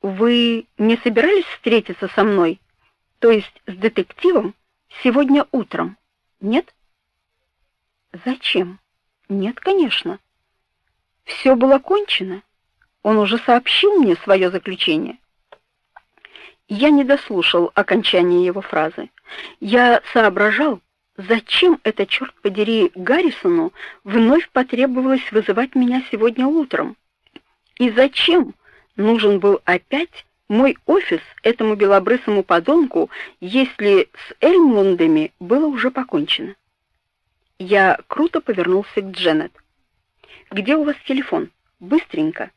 Вы не собирались встретиться со мной, то есть с детективом, сегодня утром? Нет? Зачем? Нет, конечно. Все было кончено. Он уже сообщил мне свое заключение. Я не дослушал окончания его фразы. Я соображал, зачем это черт подери Гаррисону вновь потребовалось вызывать меня сегодня утром. И зачем нужен был опять мой офис этому белобрысому подонку, если с Эльмлундами было уже покончено. Я круто повернулся к Дженнет. Где у вас телефон? Быстренько.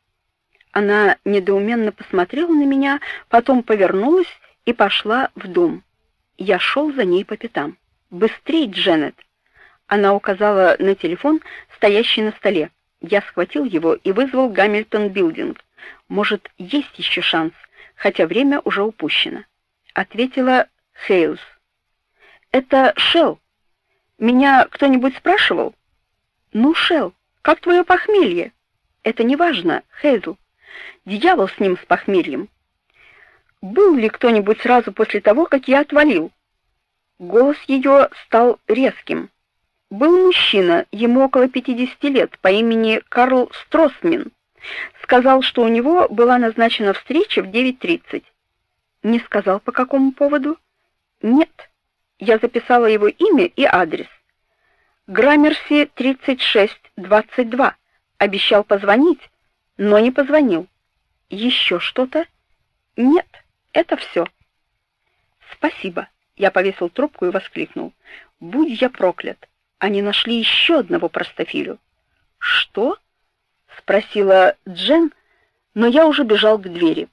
Она недоуменно посмотрела на меня, потом повернулась и пошла в дом. Я шел за ней по пятам. Быстрей, Дженнет. Она указала на телефон, стоящий на столе. Я схватил его и вызвал Гамильтон Билдинг. Может, есть еще шанс, хотя время уже упущено, ответила Хейлс. Это Шел. Меня кто-нибудь спрашивал? Ну, Шел, как твое похмелье? Это не важно, Хейзл. Дьявол с ним с похмельем. Был ли кто-нибудь сразу после того, как я отвалил? Голос ее стал резким. Был мужчина, ему около 50 лет, по имени Карл Стросмин. Сказал, что у него была назначена встреча в 9:30. Не сказал по какому поводу? Нет. Я записала его имя и адрес. Граммерси 3622. Обещал позвонить, но не позвонил. Еще что-то? Нет, это все. Спасибо. Я повесил трубку и воскликнул: "Будь я проклят! Они нашли еще одного простофилю". Что? Спросила Джен, но я уже бежал к двери.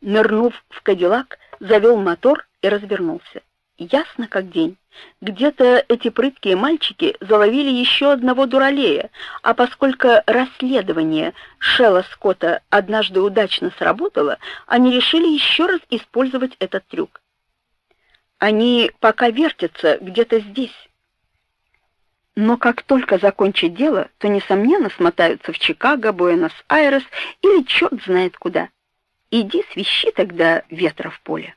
Нырнув в Кадиллак, завел мотор и развернулся. Ясно как день. Где-то эти прыткие мальчики заловили еще одного дуралея, а поскольку расследование Шелла Скотта однажды удачно сработало, они решили еще раз использовать этот трюк. Они пока вертятся где-то здесь. Но как только закончат дело, то несомненно смотаются в Чикаго, Буэнос-Айрес или черт знает куда. Иди свищи тогда ветра в поле.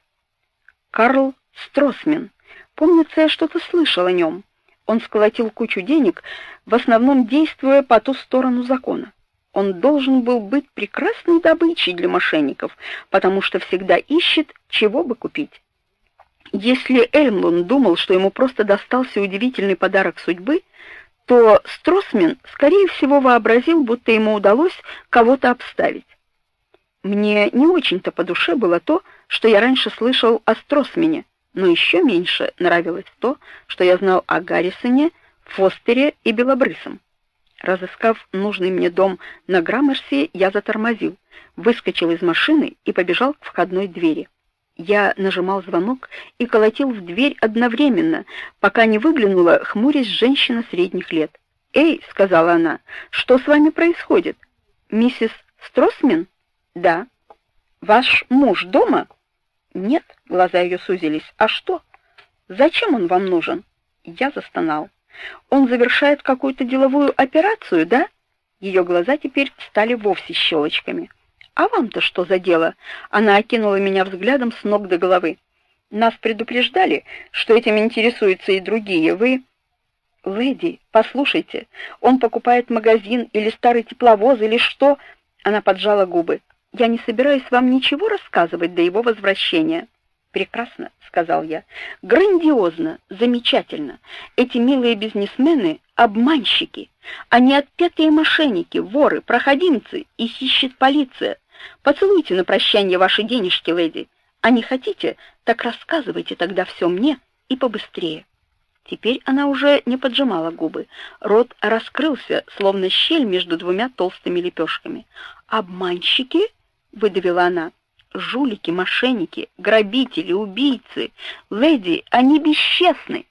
Карл Стросмен. Помнится, я что-то слышал о нем. Он сколотил кучу денег, в основном действуя по ту сторону закона. Он должен был быть прекрасной добычей для мошенников, потому что всегда ищет, чего бы купить. Если Эльмлун думал, что ему просто достался удивительный подарок судьбы, то Стросмен, скорее всего, вообразил, будто ему удалось кого-то обставить. Мне не очень-то по душе было то, что я раньше слышал о Стросмене, но еще меньше нравилось то, что я знал о Гаррисоне, Фостере и Белобрысом. Разыскав нужный мне дом на Граммерсе, я затормозил, выскочил из машины и побежал к входной двери. Я нажимал звонок и колотил в дверь одновременно, пока не выглянула хмурясь женщина средних лет. "Эй", сказала она. "Что с вами происходит? Миссис Стросмен?" "Да". "Ваш муж дома?" "Нет", глаза ее сузились. "А что? Зачем он вам нужен?" Я застонал. "Он завершает какую-то деловую операцию, да?" Ее глаза теперь стали вовсе щелочками. А вам-то что за дело? Она окинула меня взглядом с ног до головы. Нас предупреждали, что этим интересуются и другие. Вы Леди, послушайте, он покупает магазин или старый тепловоз или что? Она поджала губы. Я не собираюсь вам ничего рассказывать до его возвращения. Прекрасно, сказал я. Грандиозно, замечательно. Эти милые бизнесмены обманщики. Они отпетые мошенники, воры, проходимцы, и ищет полиция. Поцелуйте на прощание ваши денежки, леди. А не хотите, так рассказывайте тогда все мне и побыстрее. Теперь она уже не поджимала губы. Рот раскрылся, словно щель между двумя толстыми лепешками. Обманщики, выдавила она. Жулики, мошенники, грабители, убийцы. Леди, они бесчестны.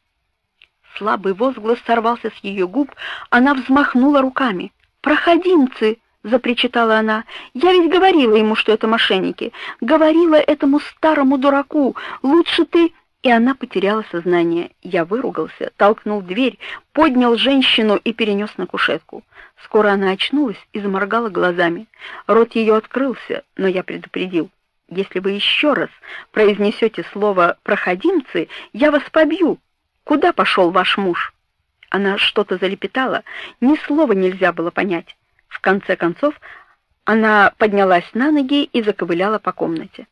Слабый возглас сорвался с ее губ, она взмахнула руками. Проходимцы, запричитала она. Я ведь говорила ему, что это мошенники. Говорила этому старому дураку. Лучше ты и она потеряла сознание. Я выругался, толкнул дверь, поднял женщину и перенес на кушетку. Скоро она очнулась и заморгала глазами. Рот ее открылся, но я предупредил: Если вы еще раз произнесете слово проходимцы, я вас побью. Куда пошел ваш муж? Она что-то залепетала, ни слова нельзя было понять. В конце концов, она поднялась на ноги и заковыляла по комнате.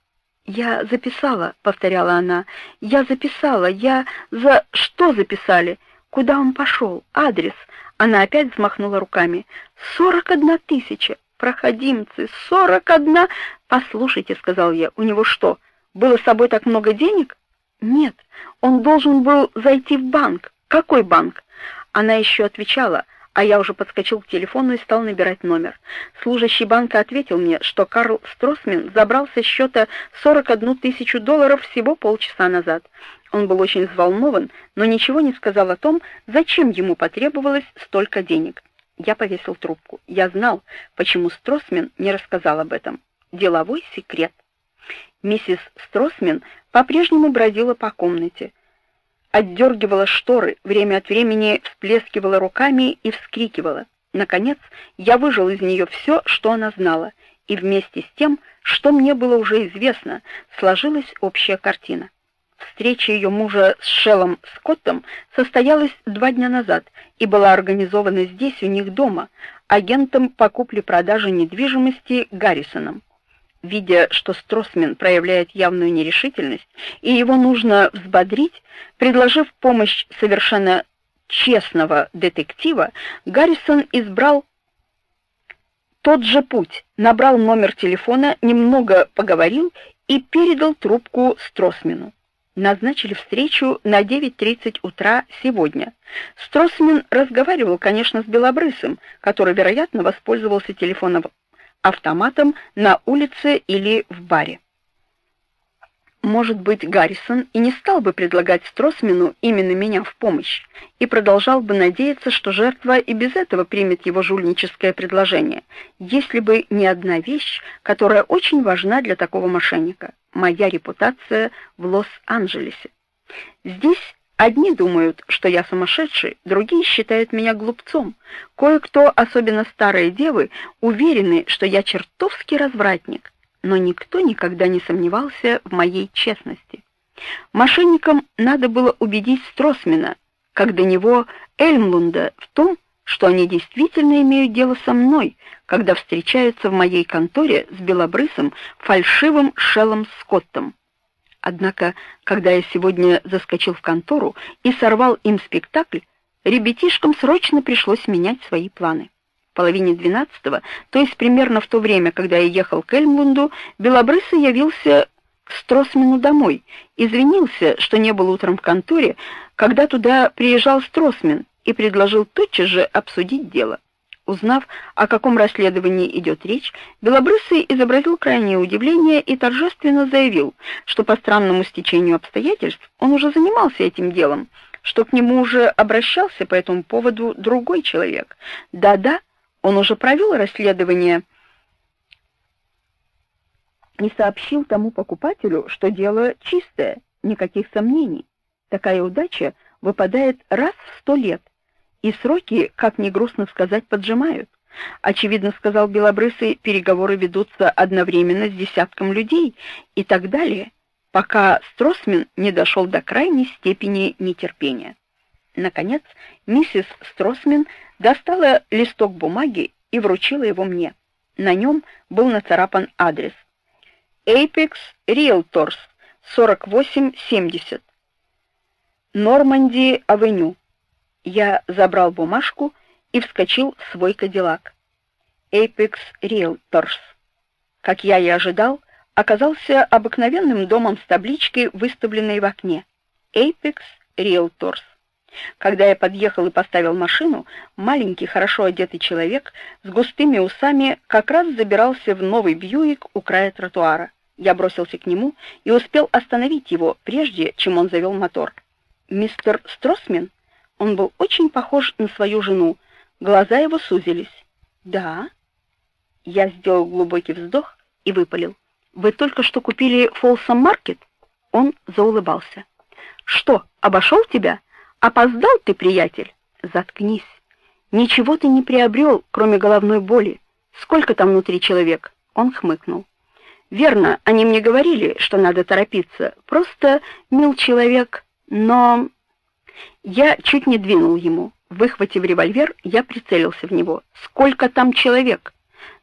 Я записала, повторяла она. Я записала. Я за что записали? Куда он пошел? Адрес. Она опять взмахнула руками. «Сорок одна тысяча! Проходимцы! Сорок одна!» «Послушайте», — сказал я, — «у него что, было с собой так много денег?» «Нет, он должен был зайти в банк». «Какой банк?» Она еще отвечала, а я уже подскочил к телефону и стал набирать номер. Служащий банка ответил мне, что Карл Стросмен забрал со счета 41 тысячу долларов всего полчаса назад. Он был очень взволнован, но ничего не сказал о том, зачем ему потребовалось столько денег. Я повесил трубку. Я знал, почему Стросмен не рассказал об этом. Деловой секрет. Миссис Стросмен по-прежнему бродила по комнате, отдергивала шторы, время от времени всплескивала руками и вскрикивала. Наконец, я выжал из нее все, что она знала, и вместе с тем, что мне было уже известно, сложилась общая картина. Встреча ее мужа с Шеллом Скоттом состоялась два дня назад и была организована здесь у них дома агентом по купле-продаже недвижимости Гаррисоном. Видя, что Стросмен проявляет явную нерешительность и его нужно взбодрить, предложив помощь совершенно честного детектива, Гаррисон избрал тот же путь, набрал номер телефона, немного поговорил и передал трубку Стросмену назначили встречу на 9:30 утра сегодня. Стросмен разговаривал, конечно, с Белобрысым, который, вероятно, воспользовался телефоном автоматом на улице или в баре. Может быть, Гаррисон и не стал бы предлагать Стросмену именно меня в помощь и продолжал бы надеяться, что жертва и без этого примет его жульническое предложение, если бы не одна вещь, которая очень важна для такого мошенника моя репутация в Лос-Анджелесе. Здесь одни думают, что я сумасшедший, другие считают меня глупцом. Кое-кто, особенно старые девы, уверены, что я чертовски развратник, но никто никогда не сомневался в моей честности. Мошенникам надо было убедить Стросмена, как до него Эльмлунда, в том, что они действительно имеют дело со мной, когда встречаются в моей конторе с белобрысым фальшивым Шеллом Скоттом. Однако, когда я сегодня заскочил в контору и сорвал им спектакль, ребятишкам срочно пришлось менять свои планы. В половине двенадцатого, то есть примерно в то время, когда я ехал к Эльмлунду, белобрысый явился к Стросмену домой, извинился, что не был утром в конторе, когда туда приезжал Стросмен, и предложил тотчас же обсудить дело. Узнав, о каком расследовании идет речь, Белобрысый изобразил крайнее удивление и торжественно заявил, что по странному стечению обстоятельств он уже занимался этим делом, что к нему уже обращался по этому поводу другой человек. Да-да, он уже провел расследование и сообщил тому покупателю, что дело чистое, никаких сомнений. Такая удача выпадает раз в сто лет, и сроки, как ни грустно сказать, поджимают. Очевидно, сказал Белобрысый, переговоры ведутся одновременно с десятком людей и так далее, пока Стросмен не дошел до крайней степени нетерпения. Наконец, миссис Стросмен достала листок бумаги и вручила его мне. На нем был нацарапан адрес: Apex Realtors 4870 Норманди-авеню. Я забрал бумажку и вскочил в свой Кадиллак. Apex Realtors. Как я и ожидал, оказался обыкновенным домом с табличкой, выставленной в окне. Apex Realtors. Когда я подъехал и поставил машину, маленький, хорошо одетый человек с густыми усами как раз забирался в новый Бьюик у края тротуара. Я бросился к нему и успел остановить его, прежде чем он завел мотор. Мистер Стросмен он был очень похож на свою жену. Глаза его сузились. "Да?" Я сделал глубокий вздох и выпалил: "Вы только что купили Folsom Маркет?" Он заулыбался. "Что, обошел тебя? Опоздал ты, приятель? Заткнись. Ничего ты не приобрел, кроме головной боли. Сколько там внутри человек?" Он хмыкнул. Верно, они мне говорили, что надо торопиться. Просто мил человек, но я чуть не двинул ему. Выхватив револьвер, я прицелился в него. Сколько там человек?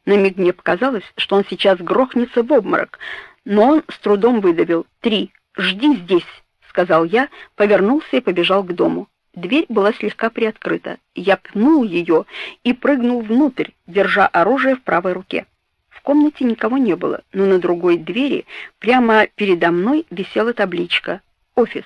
На миг мне показалось, что он сейчас грохнется в обморок, но он с трудом выдавил: "Три. Жди здесь", сказал я, повернулся и побежал к дому. Дверь была слегка приоткрыта. Я пнул ее и прыгнул внутрь, держа оружие в правой руке. В комнате никого не было, но на другой двери прямо передо мной висела табличка «Офис».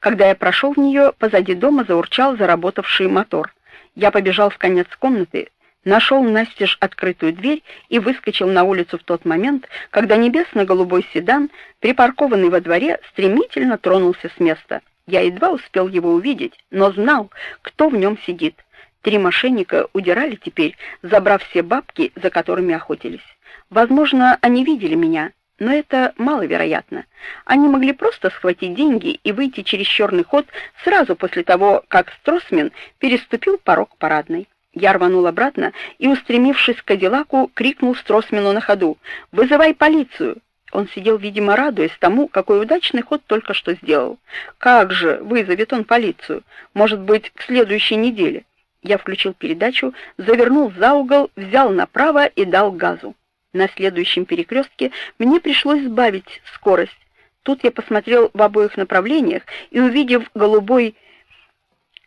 Когда я прошел в нее, позади дома заурчал заработавший мотор. Я побежал в конец комнаты, нашел настежь открытую дверь и выскочил на улицу в тот момент, когда небесно-голубой седан, припаркованный во дворе, стремительно тронулся с места. Я едва успел его увидеть, но знал, кто в нем сидит. Три мошенника удирали теперь, забрав все бабки, за которыми охотились. Возможно, они видели меня, но это маловероятно. Они могли просто схватить деньги и выйти через черный ход сразу после того, как Стросмен переступил порог парадной. Я рванул обратно и, устремившись к Кадиллаку, крикнул Стросмену на ходу: "Вызывай полицию!" Он сидел, видимо, радуясь тому, какой удачный ход только что сделал. Как же вызовет он полицию? Может быть, к следующей неделе. Я включил передачу, завернул за угол, взял направо и дал газу. На следующем перекрестке мне пришлось сбавить скорость. Тут я посмотрел в обоих направлениях и, увидев голубой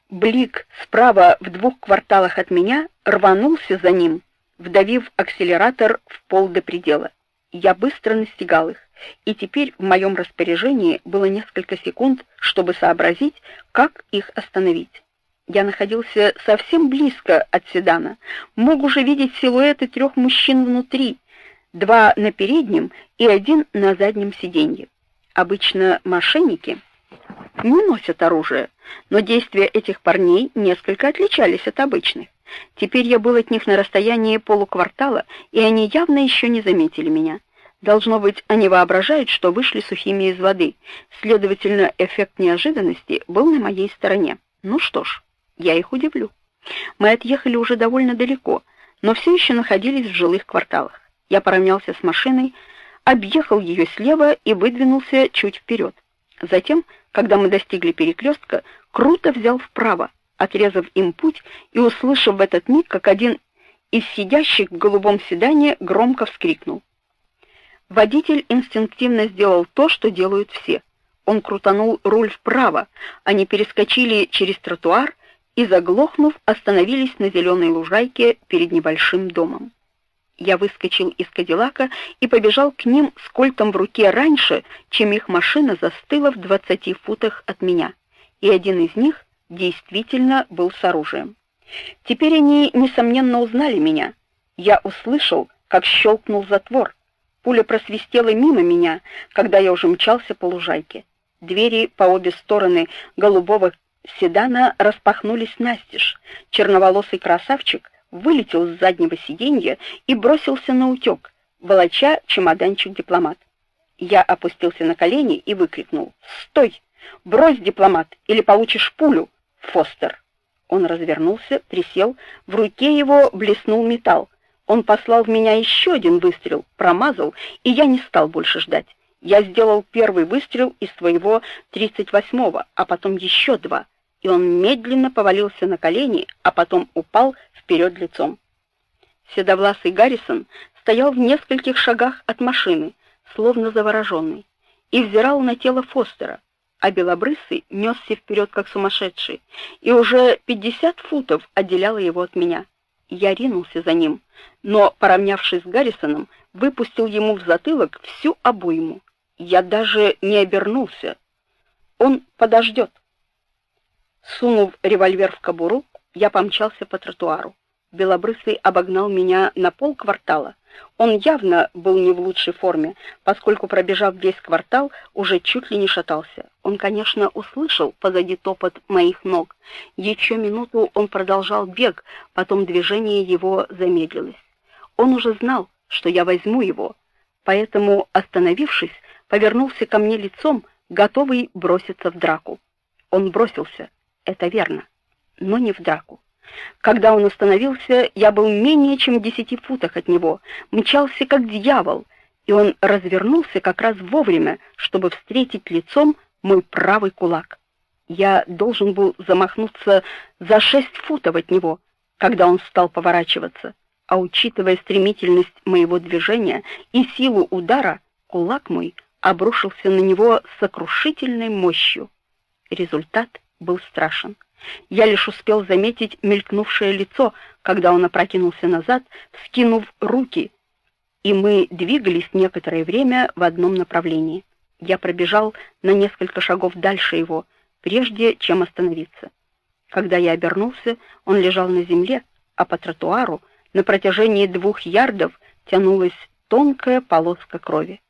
блик справа в двух кварталах от меня, рванулся за ним, вдавив акселератор в пол до предела. Я быстро настигал их, и теперь в моем распоряжении было несколько секунд, чтобы сообразить, как их остановить. Я находился совсем близко от седана, мог уже видеть силуэты трех мужчин внутри, два на переднем и один на заднем сиденье. Обычно мошенники не носят оружие, но действия этих парней несколько отличались от обычных. Теперь я был от них на расстоянии полуквартала, и они явно еще не заметили меня. Должно быть, они воображают, что вышли сухими из воды. Следовательно, эффект неожиданности был на моей стороне. Ну что ж, я их удивлю. Мы отъехали уже довольно далеко, но все еще находились в жилых кварталах. Я поравнялся с машиной, объехал ее слева и выдвинулся чуть вперед. Затем, когда мы достигли перекрестка, круто взял вправо, отрезав им путь и услышав в этот миг, как один из сидящих в голубом седане громко вскрикнул. Водитель инстинктивно сделал то, что делают все. Он крутанул руль вправо, они перескочили через тротуар и заглохнув, остановились на зеленой лужайке перед небольшим домом. Я выскочил из Кадиллака и побежал к ним с кольтом в руке раньше, чем их машина застыла в двадцати футах от меня. И один из них действительно был с оружием. Теперь они несомненно узнали меня. Я услышал, как щелкнул затвор. Пуля просвистела мимо меня, когда я уже мчался по лужайке. Двери по обе стороны голубого седана распахнулись настежь. Черноволосый красавчик вылетел с заднего сиденья и бросился на утек, волоча чемоданчик-дипломат. Я опустился на колени и выкрикнул: "Стой! Брось дипломат или получишь пулю, Фостер!" Он развернулся, присел, в руке его блеснул металл. Он послал в меня еще один выстрел, промазал, и я не стал больше ждать. Я сделал первый выстрел из своего 38-го, а потом еще два, и он медленно повалился на колени, а потом упал вперед лицом. Седовласый Гаррисон стоял в нескольких шагах от машины, словно завороженный, и взирал на тело Фостера, а белобрысый несся вперед как сумасшедший, и уже пятьдесят футов отделяло его от меня. Я ринулся за ним, но, поравнявшись с Гаррисоном, выпустил ему в затылок всю обойму. Я даже не обернулся. Он подождет. Сунув револьвер в кобуру, я помчался по тротуару. Белобрысый обогнал меня на полквартала. Он явно был не в лучшей форме, поскольку пробежав весь квартал, уже чуть ли не шатался. Он, конечно, услышал позади топот моих ног. Еще минуту он продолжал бег, потом движение его замедлилось. Он уже знал, что я возьму его, поэтому, остановившись, повернулся ко мне лицом, готовый броситься в драку. Он бросился, это верно, но не в драку. Когда он остановился, я был менее чем в десяти футах от него, мчался как дьявол, и он развернулся как раз вовремя, чтобы встретить лицом мой правый кулак. Я должен был замахнуться за шесть футов от него, когда он стал поворачиваться, а учитывая стремительность моего движения и силу удара, кулак мой обрушился на него сокрушительной мощью. Результат был страшен. Я лишь успел заметить мелькнувшее лицо, когда он опрокинулся назад, вскинув руки, и мы двигались некоторое время в одном направлении. Я пробежал на несколько шагов дальше его, прежде чем остановиться. Когда я обернулся, он лежал на земле, а по тротуару на протяжении двух ярдов тянулась тонкая полоска крови.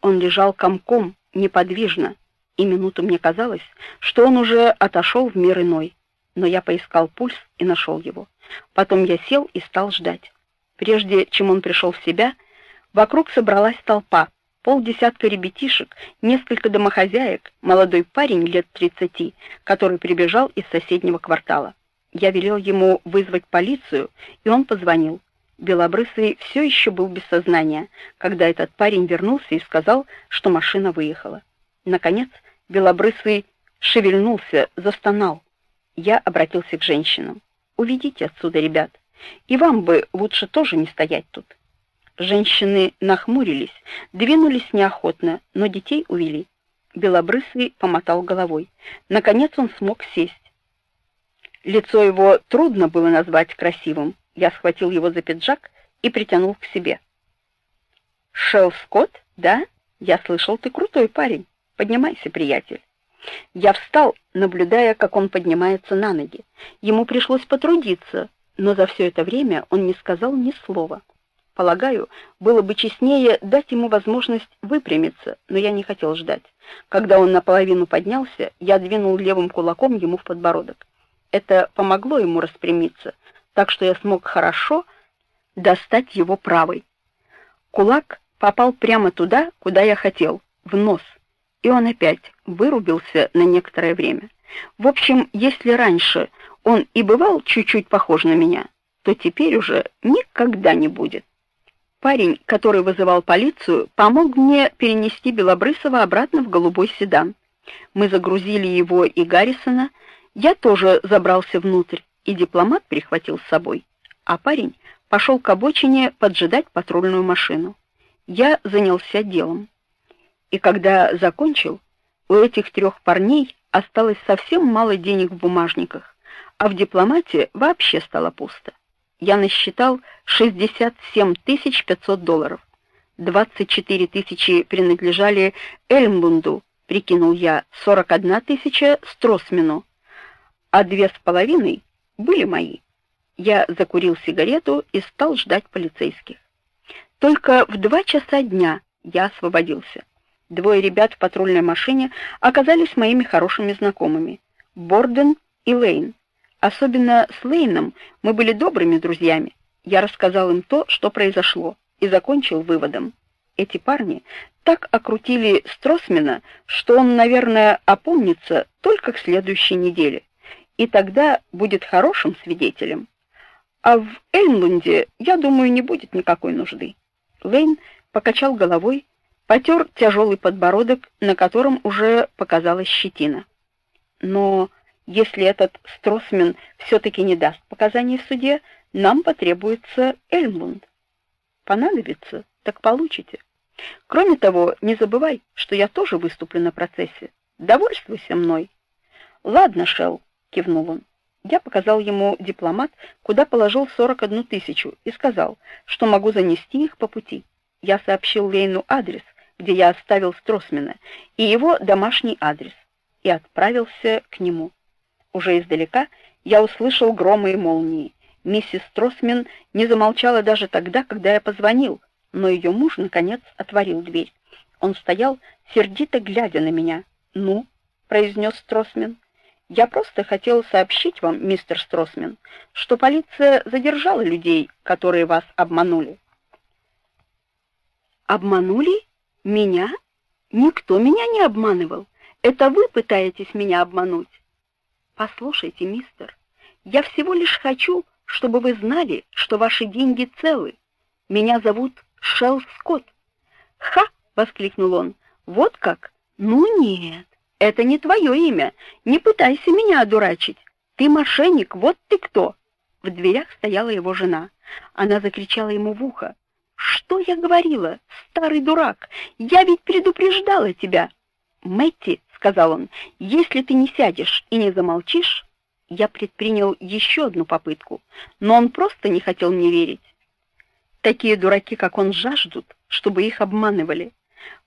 Он лежал комком, неподвижно, и минуту мне казалось, что он уже отошел в мир иной. Но я поискал пульс и нашел его. Потом я сел и стал ждать. Прежде чем он пришел в себя, вокруг собралась толпа. Полдесятка ребятишек, несколько домохозяек, молодой парень лет тридцати, который прибежал из соседнего квартала. Я велел ему вызвать полицию, и он позвонил. Белобрысый все еще был без сознания, когда этот парень вернулся и сказал, что машина выехала. Наконец, Белобрысый шевельнулся, застонал. Я обратился к женщинам. «Уведите отсюда ребят. И вам бы лучше тоже не стоять тут». Женщины нахмурились, двинулись неохотно, но детей увели. Белобрысый помотал головой. Наконец он смог сесть. Лицо его трудно было назвать красивым. Я схватил его за пиджак и притянул к себе. «Шелл Скотт, да? Я слышал, ты крутой парень. Поднимайся, приятель». Я встал, наблюдая, как он поднимается на ноги. Ему пришлось потрудиться, но за все это время он не сказал ни слова. Полагаю, было бы честнее дать ему возможность выпрямиться, но я не хотел ждать. Когда он наполовину поднялся, я двинул левым кулаком ему в подбородок. Это помогло ему распрямиться, так что я смог хорошо достать его правой. Кулак попал прямо туда, куда я хотел, в нос, и он опять вырубился на некоторое время. В общем, если раньше он и бывал чуть-чуть похож на меня, то теперь уже никогда не будет. Парень, который вызывал полицию, помог мне перенести Белобрысова обратно в голубой седан. Мы загрузили его и Гаррисона, я тоже забрался внутрь, и дипломат прихватил с собой, а парень пошел к обочине поджидать патрульную машину. Я занялся делом. И когда закончил, у этих трех парней осталось совсем мало денег в бумажниках, а в дипломате вообще стало пусто. Я насчитал 67 500 долларов. 24 тысячи принадлежали Эльмбунду, прикинул я, 41 тысяча Стросмину, а две с половиной были мои. Я закурил сигарету и стал ждать полицейских. Только в два часа дня я освободился. Двое ребят в патрульной машине оказались моими хорошими знакомыми — Борден и Лейн. Особенно с Лейном мы были добрыми друзьями. Я рассказал им то, что произошло, и закончил выводом. Эти парни так окрутили Стросмена, что он, наверное, опомнится только к следующей неделе и тогда будет хорошим свидетелем. А в Эльмлунде, я думаю, не будет никакой нужды. Лейн покачал головой, потер тяжелый подбородок, на котором уже показалась щетина. Но если этот Стросмен все-таки не даст показаний в суде, нам потребуется Эльмлунд. Понадобится, так получите. Кроме того, не забывай, что я тоже выступлю на процессе. Довольствуйся мной. Ладно, Шелл, кивнул он. Я показал ему дипломат, куда положил 41 тысячу, и сказал, что могу занести их по пути. Я сообщил Лейну адрес, где я оставил Стросмена, и его домашний адрес, и отправился к нему. Уже издалека я услышал громы и молнии. Миссис Стросмен не замолчала даже тогда, когда я позвонил, но ее муж наконец отворил дверь. Он стоял, сердито глядя на меня. "Ну", произнес Стросмен. Я просто хотел сообщить вам, мистер Стросмен, что полиция задержала людей, которые вас обманули. Обманули? Меня? Никто меня не обманывал. Это вы пытаетесь меня обмануть. Послушайте, мистер, я всего лишь хочу, чтобы вы знали, что ваши деньги целы. Меня зовут Шелл Скотт. «Ха!» — воскликнул он. «Вот как? Ну нет, это не твое имя. Не пытайся меня одурачить. Ты мошенник, вот ты кто!» В дверях стояла его жена. Она закричала ему в ухо. «Что я говорила, старый дурак? Я ведь предупреждала тебя!» «Мэтти», — сказал он, — «если ты не сядешь и не замолчишь...» Я предпринял еще одну попытку, но он просто не хотел мне верить. Такие дураки, как он, жаждут, чтобы их обманывали.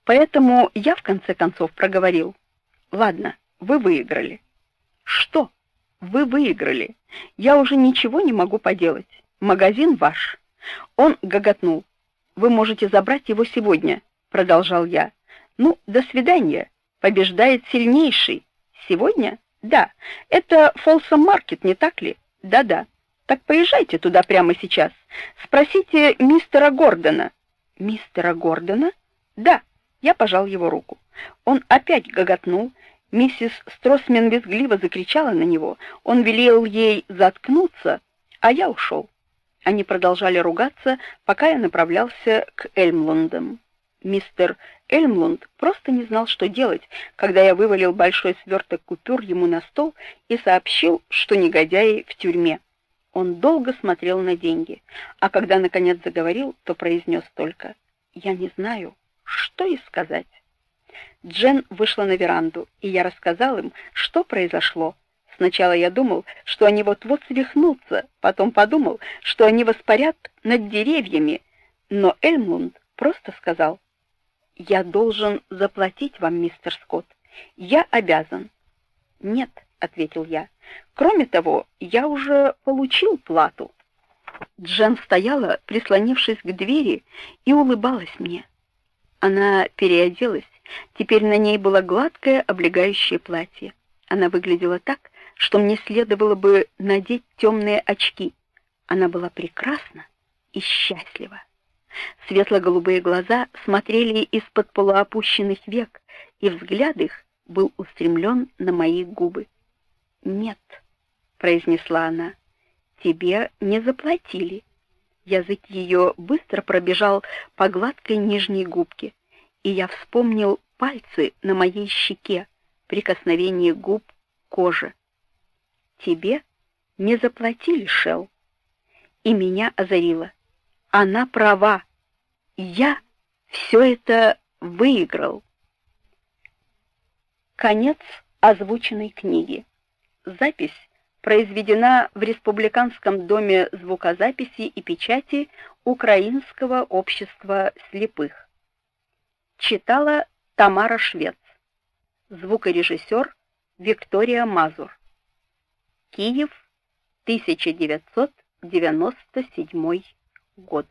Поэтому я в конце концов проговорил: "Ладно, вы выиграли". "Что? Вы выиграли? Я уже ничего не могу поделать. Магазин ваш". Он гоготнул. "Вы можете забрать его сегодня", продолжал я. "Ну, до свидания. Побеждает сильнейший. Сегодня? Да. Это Фолсом Маркет, не так ли? Да-да. Так поезжайте туда прямо сейчас. Спросите мистера Гордона. Мистера Гордона? Да. Я пожал его руку. Он опять гоготнул. Миссис Стросмен визгливо закричала на него. Он велел ей заткнуться, а я ушел. Они продолжали ругаться, пока я направлялся к Эльмлундам. Мистер Эльмлунд просто не знал, что делать, когда я вывалил большой сверток купюр ему на стол и сообщил, что негодяи в тюрьме. Он долго смотрел на деньги, а когда наконец заговорил, то произнес только: "Я не знаю, что и сказать". Джен вышла на веранду, и я рассказал им, что произошло. Сначала я думал, что они вот-вот свихнутся, потом подумал, что они воспарят над деревьями, но Эльмунд просто сказал: "Я должен заплатить вам, мистер Скотт. Я обязан". "Нет", ответил я. Кроме того, я уже получил плату. Джен стояла, прислонившись к двери, и улыбалась мне. Она переоделась. Теперь на ней было гладкое облегающее платье. Она выглядела так, что мне следовало бы надеть темные очки. Она была прекрасна и счастлива. Светло-голубые глаза смотрели из-под полуопущенных век, и взгляд их был устремлен на мои губы. "Нет", произнесла она. "Тебе не заплатили". Язык ее быстро пробежал по гладкой нижней губке, и я вспомнил пальцы на моей щеке, прикосновение губ к коже. Тебе не заплатили, Шел. И меня озарило. Она права. Я все это выиграл. Конец озвученной книги. Запись произведена в Республиканском доме звукозаписи и печати Украинского общества слепых. Читала Тамара Швец. Звукорежиссер Виктория Мазур. Киев, 1997 год.